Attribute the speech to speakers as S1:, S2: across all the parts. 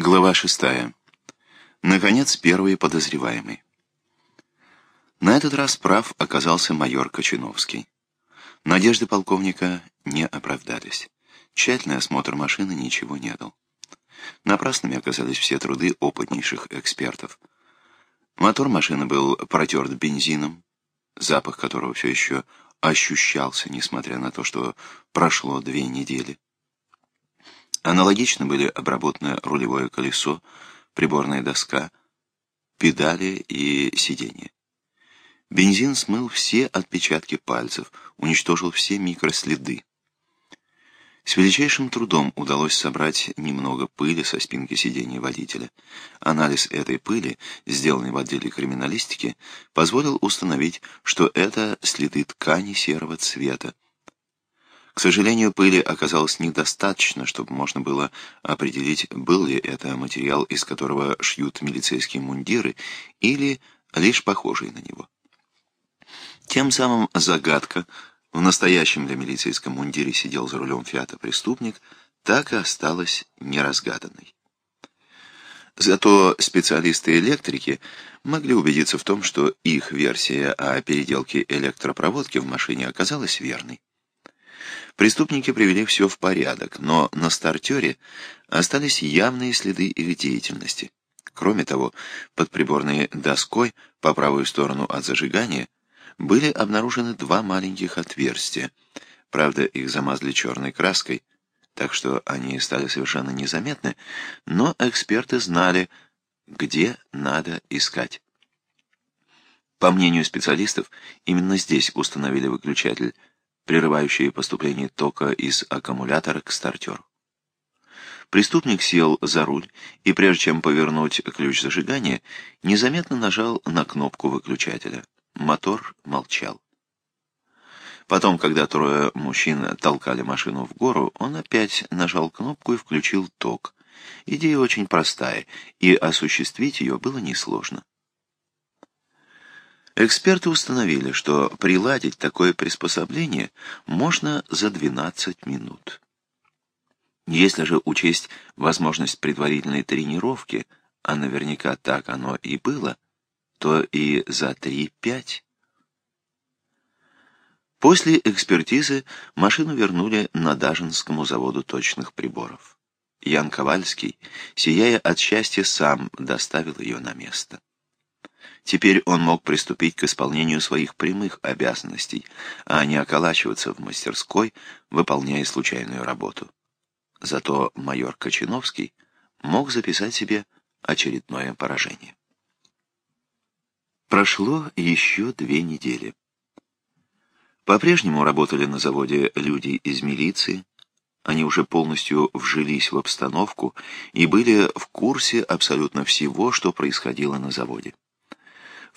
S1: Глава шестая. Наконец, первый подозреваемый. На этот раз прав оказался майор Кочиновский. Надежды полковника не оправдались. Тщательный осмотр машины ничего не дал. Напрасными оказались все труды опытнейших экспертов. Мотор машины был протерт бензином, запах которого все еще ощущался, несмотря на то, что прошло две недели. Аналогично были обработаны рулевое колесо, приборная доска, педали и сиденье. Бензин смыл все отпечатки пальцев, уничтожил все микроследы. С величайшим трудом удалось собрать немного пыли со спинки сиденья водителя. Анализ этой пыли, сделанный в отделе криминалистики, позволил установить, что это следы ткани серого цвета, к сожалению, пыли оказалось недостаточно, чтобы можно было определить, был ли это материал, из которого шьют милицейские мундиры, или лишь похожий на него. Тем самым загадка, в настоящем для милицейском мундире сидел за рулем «Фиата» преступник, так и осталась неразгаданной. Зато специалисты-электрики могли убедиться в том, что их версия о переделке электропроводки в машине оказалась верной. Преступники привели все в порядок, но на стартере остались явные следы их деятельности. Кроме того, под приборной доской по правую сторону от зажигания были обнаружены два маленьких отверстия. Правда, их замазали черной краской, так что они стали совершенно незаметны, но эксперты знали, где надо искать. По мнению специалистов, именно здесь установили выключатель прерывающие поступление тока из аккумулятора к стартеру. Преступник сел за руль и, прежде чем повернуть ключ зажигания, незаметно нажал на кнопку выключателя. Мотор молчал. Потом, когда трое мужчин толкали машину в гору, он опять нажал кнопку и включил ток. Идея очень простая, и осуществить ее было несложно. Эксперты установили, что приладить такое приспособление можно за 12 минут. Если же учесть возможность предварительной тренировки, а наверняка так оно и было, то и за 3-5. После экспертизы машину вернули на Дажинскому заводу точных приборов. Ян Ковальский, сияя от счастья, сам доставил ее на место. Теперь он мог приступить к исполнению своих прямых обязанностей, а не околачиваться в мастерской, выполняя случайную работу. Зато майор Кочиновский мог записать себе очередное поражение. Прошло еще две недели. По-прежнему работали на заводе люди из милиции, они уже полностью вжились в обстановку и были в курсе абсолютно всего, что происходило на заводе.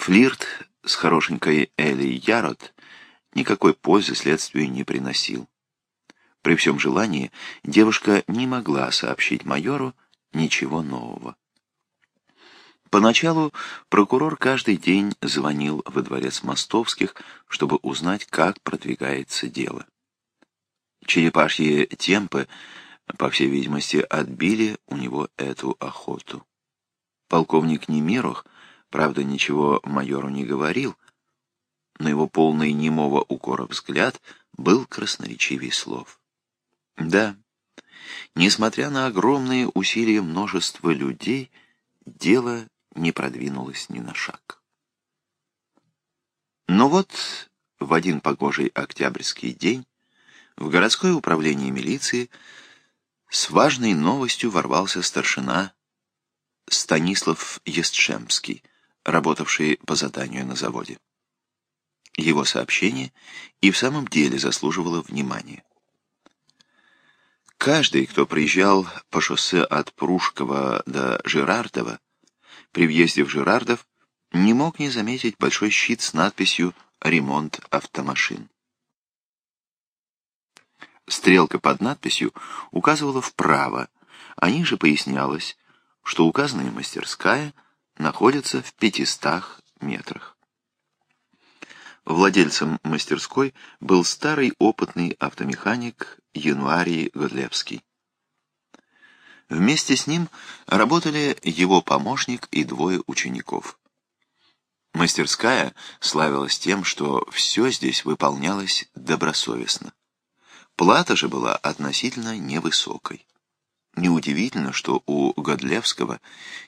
S1: Флирт с хорошенькой Элли Ярот никакой пользы следствию не приносил. При всем желании девушка не могла сообщить майору ничего нового. Поначалу прокурор каждый день звонил во дворец Мостовских, чтобы узнать, как продвигается дело. Черепашьи темпы, по всей видимости, отбили у него эту охоту. Полковник Немирох Правда, ничего майору не говорил, но его полный немого укора взгляд был красноречивей слов. Да, несмотря на огромные усилия множества людей, дело не продвинулось ни на шаг. Но вот в один погожий октябрьский день в городское управление милиции с важной новостью ворвался старшина Станислав Естшемский, работавший по заданию на заводе. Его сообщение и в самом деле заслуживало внимания. Каждый, кто приезжал по шоссе от Прушкова до Жирардова, при въезде в Жирардов, не мог не заметить большой щит с надписью «Ремонт автомашин». Стрелка под надписью указывала вправо, а ниже пояснялось, что указанная мастерская — находится в 500 метрах. Владельцем мастерской был старый опытный автомеханик Януарий Годлевский. Вместе с ним работали его помощник и двое учеников. Мастерская славилась тем, что все здесь выполнялось добросовестно. Плата же была относительно невысокой. Неудивительно, что у Годлевского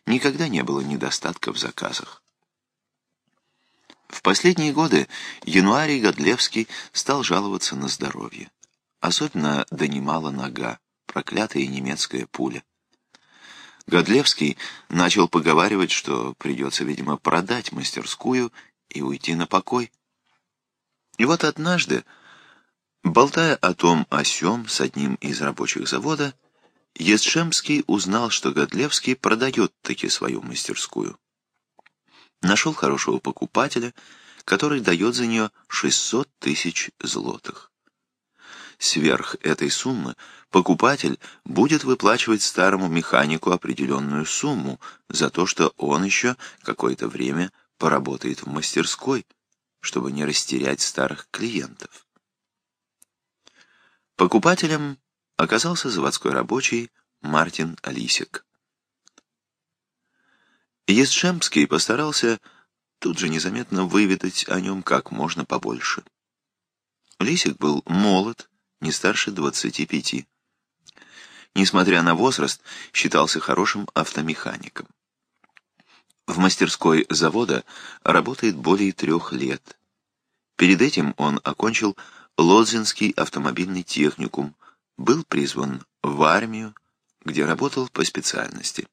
S1: никогда не было недостатка в заказах. В последние годы Януарий Годлевский стал жаловаться на здоровье. Особенно донимала нога, проклятая немецкая пуля. Годлевский начал поговаривать, что придется, видимо, продать мастерскую и уйти на покой. И вот однажды, болтая о том о сём с одним из рабочих завода, Есшемский узнал, что Годлевский продает таки свою мастерскую. Нашел хорошего покупателя, который дает за нее 600 тысяч злотых. Сверх этой суммы покупатель будет выплачивать старому механику определенную сумму за то, что он еще какое-то время поработает в мастерской, чтобы не растерять старых клиентов. Покупателем оказался заводской рабочий Мартин Алисик. Есшемский постарался тут же незаметно выведать о нем как можно побольше. Лисик был молод, не старше 25. Несмотря на возраст, считался хорошим автомехаником. В мастерской завода работает более трех лет. Перед этим он окончил Лодзинский автомобильный техникум, был призван в армию, где работал по специальности.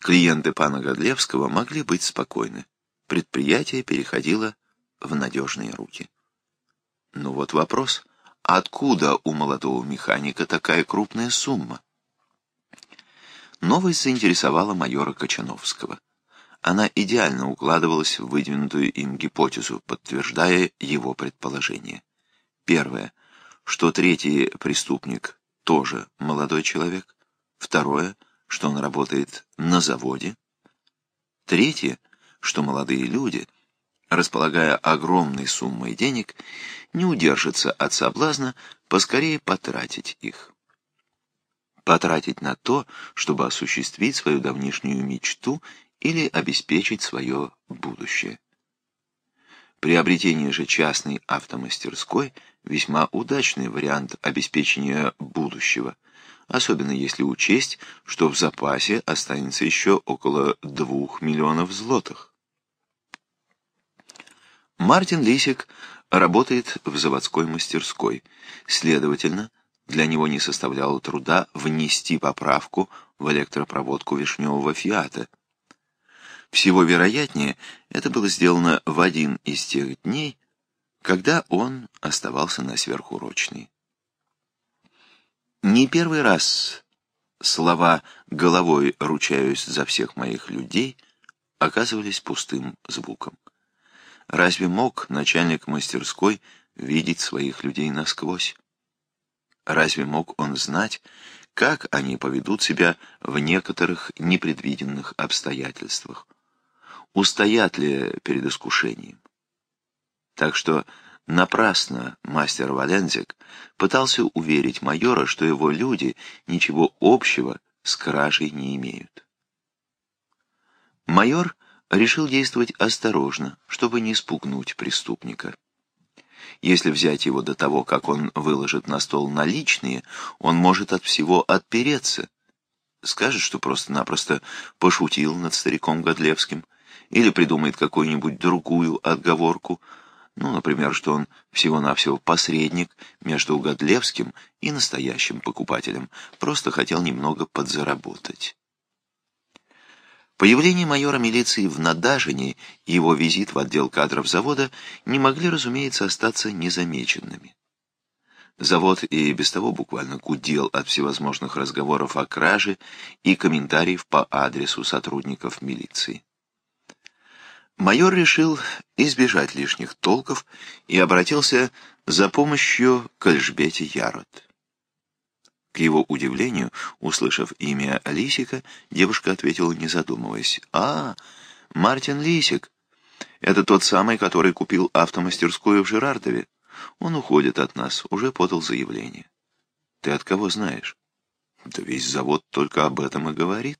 S1: Клиенты пана Годлевского могли быть спокойны. Предприятие переходило в надежные руки. Ну вот вопрос, откуда у молодого механика такая крупная сумма? Новость заинтересовала майора Кочановского. Она идеально укладывалась в выдвинутую им гипотезу, подтверждая его предположение. Первое что третий преступник тоже молодой человек. Второе, что он работает на заводе. Третье, что молодые люди, располагая огромной суммой денег, не удержатся от соблазна поскорее потратить их. Потратить на то, чтобы осуществить свою давнишнюю мечту или обеспечить свое будущее. Приобретение же частной автомастерской – весьма удачный вариант обеспечения будущего, особенно если учесть, что в запасе останется еще около двух миллионов злотых. Мартин Лисик работает в заводской мастерской, следовательно, для него не составляло труда внести поправку в электропроводку вишневого «Фиата». Всего вероятнее, это было сделано в один из тех дней, когда он оставался на сверхурочной. Не первый раз слова «головой ручаюсь за всех моих людей» оказывались пустым звуком. Разве мог начальник мастерской видеть своих людей насквозь? Разве мог он знать, как они поведут себя в некоторых непредвиденных обстоятельствах? Устоят ли перед искушением? Так что напрасно мастер Валензик пытался уверить майора, что его люди ничего общего с кражей не имеют. Майор решил действовать осторожно, чтобы не спугнуть преступника. Если взять его до того, как он выложит на стол наличные, он может от всего отпереться. Скажет, что просто-напросто пошутил над стариком Годлевским, или придумает какую-нибудь другую отговорку, ну, например, что он всего-навсего посредник между Угодлевским и настоящим покупателем, просто хотел немного подзаработать. Появление майора милиции в Надажине и его визит в отдел кадров завода не могли, разумеется, остаться незамеченными. Завод и без того буквально гудел от всевозможных разговоров о краже и комментариев по адресу сотрудников милиции. Майор решил избежать лишних толков и обратился за помощью к Эльжбете Ярод. К его удивлению, услышав имя Лисика, девушка ответила, не задумываясь. «А, Мартин Лисик. Это тот самый, который купил автомастерскую в Жерардове. Он уходит от нас, уже подал заявление». «Ты от кого знаешь?» Да весь завод только об этом и говорит.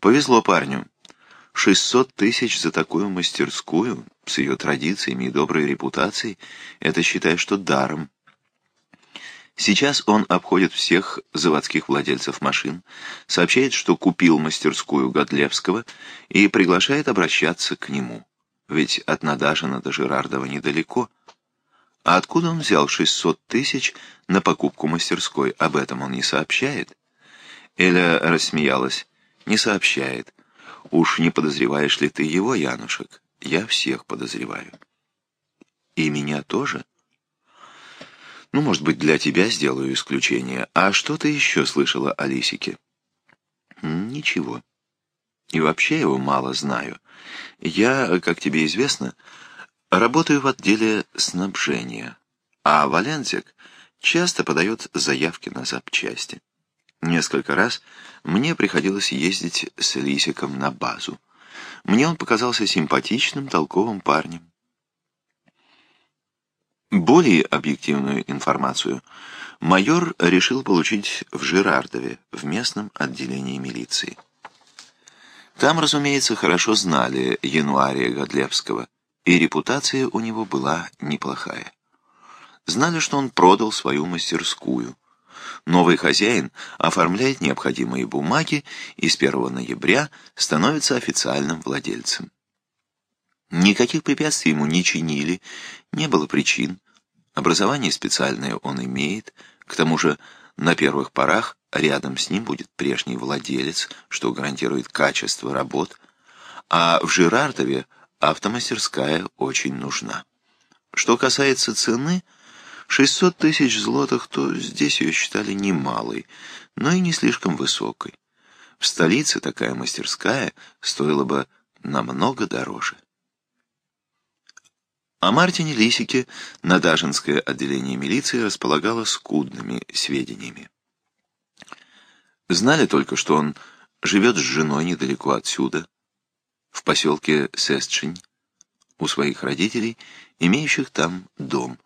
S1: Повезло парню. Шестьсот тысяч за такую мастерскую, с ее традициями и доброй репутацией, это считай, что даром. Сейчас он обходит всех заводских владельцев машин, сообщает, что купил мастерскую Годлевского и приглашает обращаться к нему. Ведь от Надажина до Жерардова недалеко. А откуда он взял 600 тысяч на покупку мастерской? Об этом он не сообщает. Эля рассмеялась. Не сообщает. Уж не подозреваешь ли ты его, Янушек? Я всех подозреваю. И меня тоже? Ну, может быть, для тебя сделаю исключение. А что ты еще слышала о Лисике? Ничего. И вообще его мало знаю. Я, как тебе известно, работаю в отделе снабжения, а Валензик часто подает заявки на запчасти. Несколько раз мне приходилось ездить с Лисиком на базу. Мне он показался симпатичным, толковым парнем. Более объективную информацию майор решил получить в Жирардове, в местном отделении милиции. Там, разумеется, хорошо знали Януария Годлевского, и репутация у него была неплохая. Знали, что он продал свою мастерскую. Новый хозяин оформляет необходимые бумаги и с 1 ноября становится официальным владельцем. Никаких препятствий ему не чинили, не было причин. Образование специальное он имеет, к тому же на первых порах рядом с ним будет прежний владелец, что гарантирует качество работ, а в Жирардове автомастерская очень нужна. Что касается цены, 600 тысяч злотых, то здесь ее считали немалой, но и не слишком высокой. В столице такая мастерская стоила бы намного дороже. О Мартине Лисике Надажинское отделение милиции располагало скудными сведениями. Знали только, что он живет с женой недалеко отсюда, в поселке Сестшинь, у своих родителей, имеющих там дом.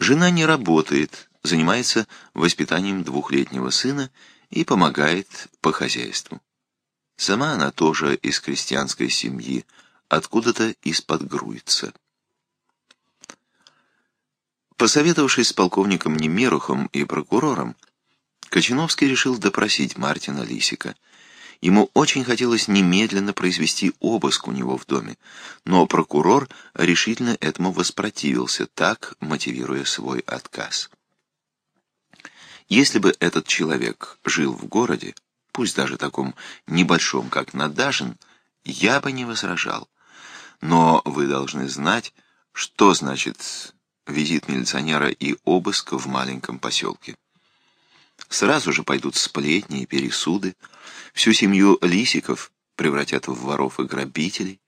S1: Жена не работает, занимается воспитанием двухлетнего сына и помогает по хозяйству. Сама она тоже из крестьянской семьи, откуда-то из-под Груица. Посоветовавшись с полковником Немерухом и прокурором, Кочиновский решил допросить Мартина Лисика. Ему очень хотелось немедленно произвести обыск у него в доме, но прокурор решительно этому воспротивился, так мотивируя свой отказ. Если бы этот человек жил в городе, пусть даже таком небольшом, как Надажин, я бы не возражал. Но вы должны знать, что значит визит милиционера и обыск в маленьком поселке. Сразу же пойдут сплетни и пересуды, всю семью Лисиков превратят в воров и грабителей,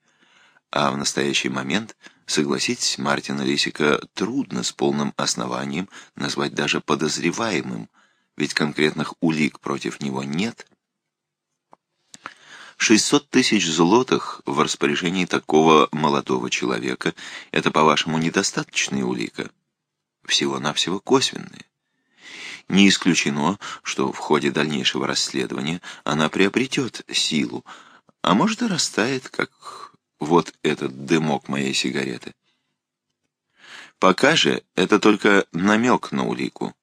S1: а в настоящий момент, согласитесь, Мартина Лисика трудно с полным основанием назвать даже подозреваемым, ведь конкретных улик против него нет – 600 тысяч злотых в распоряжении такого молодого человека — это, по-вашему, недостаточная улика? Всего-навсего косвенная. Не исключено, что в ходе дальнейшего расследования она приобретет силу, а может и растает, как вот этот дымок моей сигареты. Пока же это только намек на улику.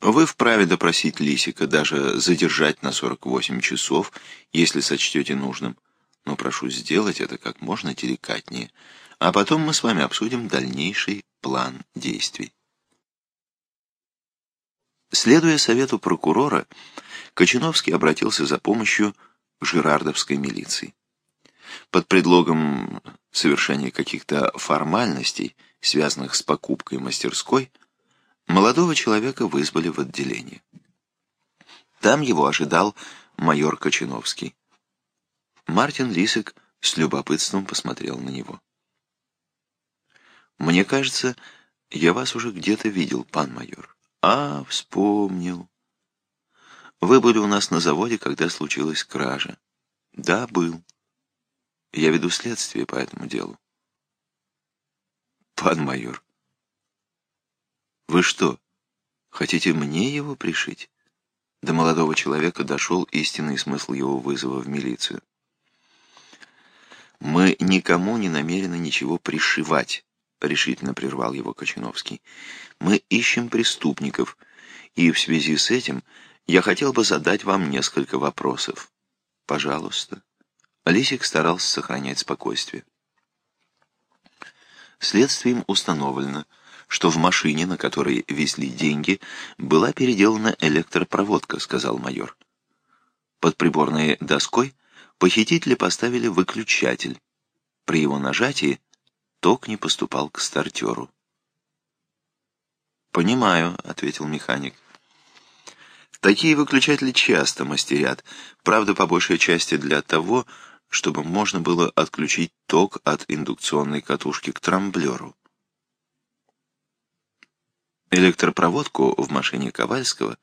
S1: Вы вправе допросить Лисика, даже задержать на 48 часов, если сочтете нужным. Но прошу сделать это как можно деликатнее, а потом мы с вами обсудим дальнейший план действий. Следуя совету прокурора, Кочиновский обратился за помощью к жирардовской милиции. Под предлогом совершения каких-то формальностей, связанных с покупкой мастерской, Молодого человека вызвали в отделение. Там его ожидал майор Кочиновский. Мартин Лисик с любопытством посмотрел на него. «Мне кажется, я вас уже где-то видел, пан майор». «А, вспомнил. Вы были у нас на заводе, когда случилась кража». «Да, был. Я веду следствие по этому делу». «Пан майор, вы что, хотите мне его пришить? До молодого человека дошел истинный смысл его вызова в милицию. «Мы никому не намерены ничего пришивать», — решительно прервал его Кочиновский. «Мы ищем преступников, и в связи с этим я хотел бы задать вам несколько вопросов. Пожалуйста». Лисик старался сохранять спокойствие. Следствием установлено, что в машине, на которой везли деньги, была переделана электропроводка, сказал майор. Под приборной доской похитители поставили выключатель. При его нажатии ток не поступал к стартеру. «Понимаю», — ответил механик. «Такие выключатели часто мастерят, правда, по большей части для того, чтобы можно было отключить ток от индукционной катушки к трамблеру. Электропроводку в машине Ковальского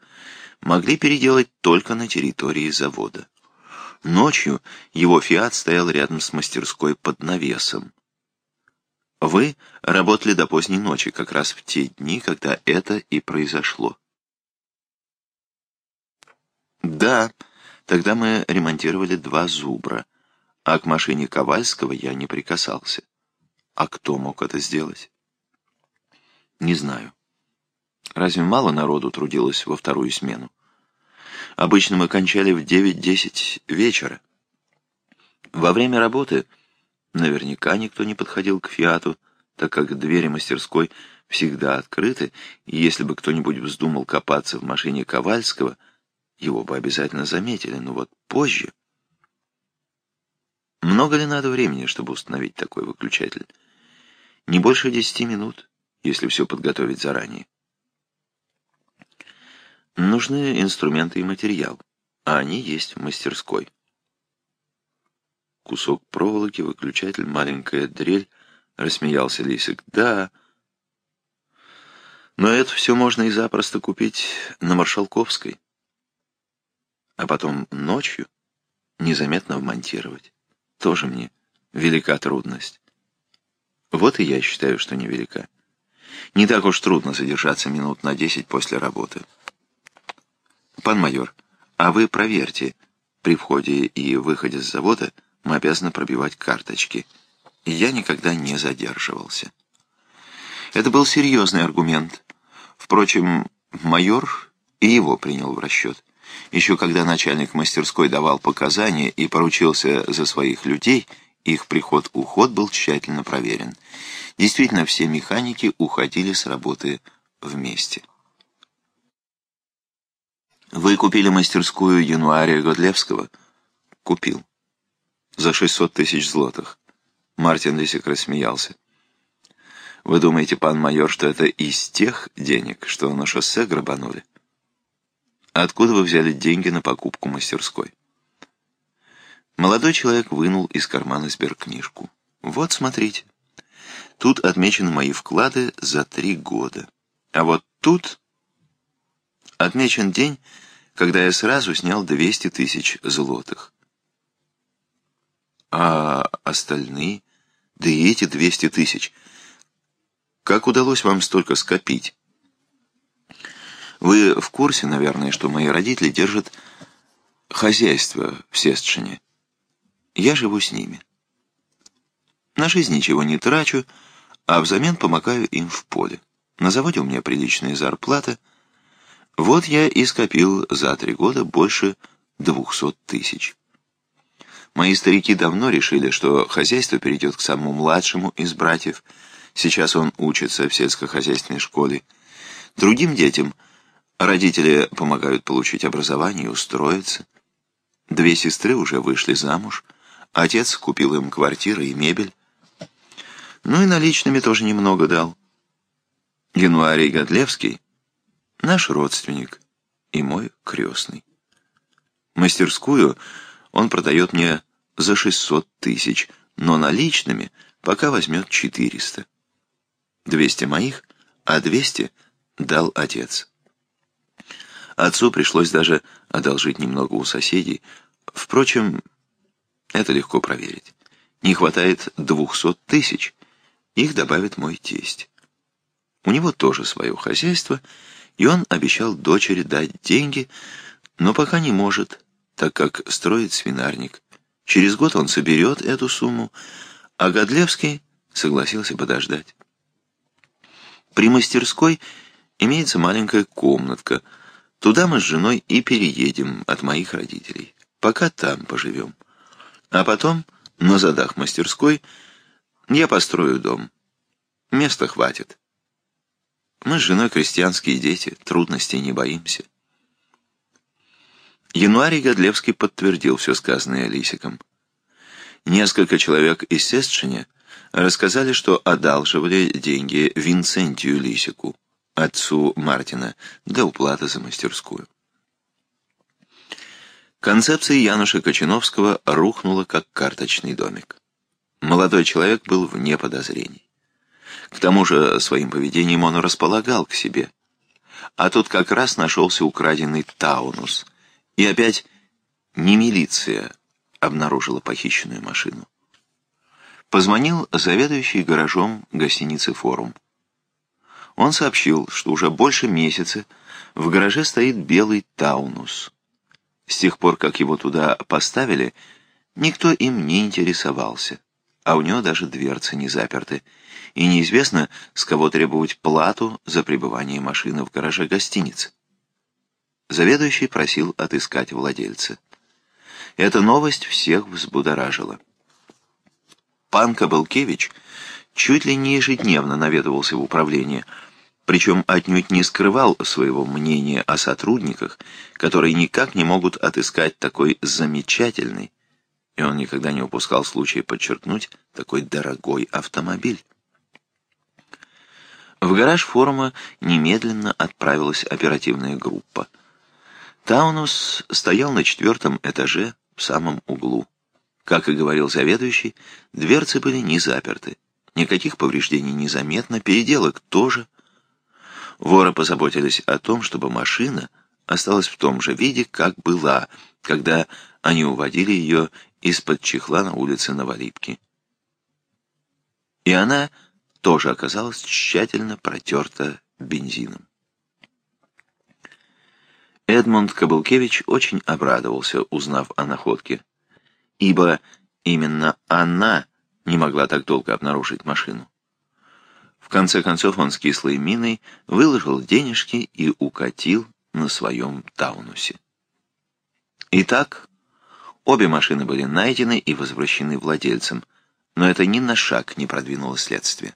S1: могли переделать только на территории завода. Ночью его «Фиат» стоял рядом с мастерской под навесом. Вы работали до поздней ночи, как раз в те дни, когда это и произошло. Да, тогда мы ремонтировали два зубра, а к машине Ковальского я не прикасался. А кто мог это сделать? Не знаю. Разве мало народу трудилось во вторую смену? Обычно мы кончали в 9-10 вечера. Во время работы наверняка никто не подходил к «Фиату», так как двери мастерской всегда открыты, и если бы кто-нибудь вздумал копаться в машине Ковальского, его бы обязательно заметили, но вот позже... Много ли надо времени, чтобы установить такой выключатель? Не больше десяти минут, если все подготовить заранее. Нужны инструменты и материал, а они есть в мастерской. Кусок проволоки, выключатель, маленькая дрель, рассмеялся Лисик. Да, но это все можно и запросто купить на Маршалковской, а потом ночью незаметно вмонтировать. Тоже мне велика трудность. Вот и я считаю, что невелика. Не так уж трудно задержаться минут на десять после работы. «Пан майор, а вы проверьте. При входе и выходе с завода мы обязаны пробивать карточки. И я никогда не задерживался». Это был серьезный аргумент. Впрочем, майор и его принял в расчет. Еще когда начальник мастерской давал показания и поручился за своих людей, их приход-уход был тщательно проверен. Действительно, все механики уходили с работы вместе. Вы купили мастерскую Януария Годлевского? Купил. За 600 тысяч злотых. Мартин Лисик рассмеялся. Вы думаете, пан майор, что это из тех денег, что на шоссе грабанули? Откуда вы взяли деньги на покупку мастерской? Молодой человек вынул из кармана сберкнижку. Вот, смотрите. Тут отмечены мои вклады за три года. А вот тут Отмечен день, когда я сразу снял 200 тысяч злотых. А остальные, да и эти 200 тысяч, как удалось вам столько скопить? Вы в курсе, наверное, что мои родители держат хозяйство в Сестшине. Я живу с ними. На жизнь ничего не трачу, а взамен помогаю им в поле. На заводе у меня приличная зарплата — вот я и скопил за три года больше двухсот тысяч. Мои старики давно решили, что хозяйство перейдет к самому младшему из братьев. Сейчас он учится в сельскохозяйственной школе. Другим детям родители помогают получить образование и устроиться. Две сестры уже вышли замуж. Отец купил им квартиры и мебель. Ну и наличными тоже немного дал. Януарий Годлевский наш родственник и мой крестный. Мастерскую он продает мне за 600 тысяч, но наличными пока возьмет 400. 200 моих, а 200 дал отец. Отцу пришлось даже одолжить немного у соседей. Впрочем, это легко проверить. Не хватает 200 тысяч. Их добавит мой тесть. У него тоже свое хозяйство — и он обещал дочери дать деньги, Но пока не может, так как строит свинарник. Через год он соберет эту сумму, а Годлевский согласился подождать. При мастерской имеется маленькая комнатка. Туда мы с женой и переедем от моих родителей. Пока там поживем. А потом, на задах мастерской, я построю дом. Места хватит. Мы с женой крестьянские дети, трудностей не боимся. Януарий Годлевский подтвердил все сказанное Лисиком. Несколько человек из Сестшине рассказали, что одалживали деньги Винцентию Лисику, отцу Мартина, для уплаты за мастерскую. Концепция Януша Кочиновского рухнула, как карточный домик. Молодой человек был вне подозрений. К тому же своим поведением он располагал к себе. А тут как раз нашелся украденный Таунус. И опять не милиция обнаружила похищенную машину. Позвонил заведующий гаражом гостиницы «Форум». Он сообщил, что уже больше месяца в гараже стоит белый Таунус. С тех пор, как его туда поставили, никто им не интересовался, а у него даже дверцы не заперты, и неизвестно, с кого требовать плату за пребывание машины в гараже гостиницы. Заведующий просил отыскать владельца. Эта новость всех взбудоражила. Пан Кабалкевич чуть ли не ежедневно наведывался в управление, причем отнюдь не скрывал своего мнения о сотрудниках, которые никак не могут отыскать такой замечательный, и он никогда не упускал случая подчеркнуть, такой дорогой автомобиль. В гараж форума немедленно отправилась оперативная группа. Таунус стоял на четвертом этаже в самом углу. Как и говорил заведующий, дверцы были не заперты. Никаких повреждений незаметно, переделок тоже. Воры позаботились о том, чтобы машина осталась в том же виде, как была, когда они уводили ее из-под чехла на улице Новолипки. И она тоже оказалась тщательно протерта бензином. Эдмунд Каблкевич очень обрадовался, узнав о находке ибо именно она не могла так долго обнаружить машину. В конце концов он с кислой миной выложил денежки и укатил на своем Таунусе. Итак, обе машины были найдены и возвращены владельцам, но это ни на шаг не продвинуло следствие.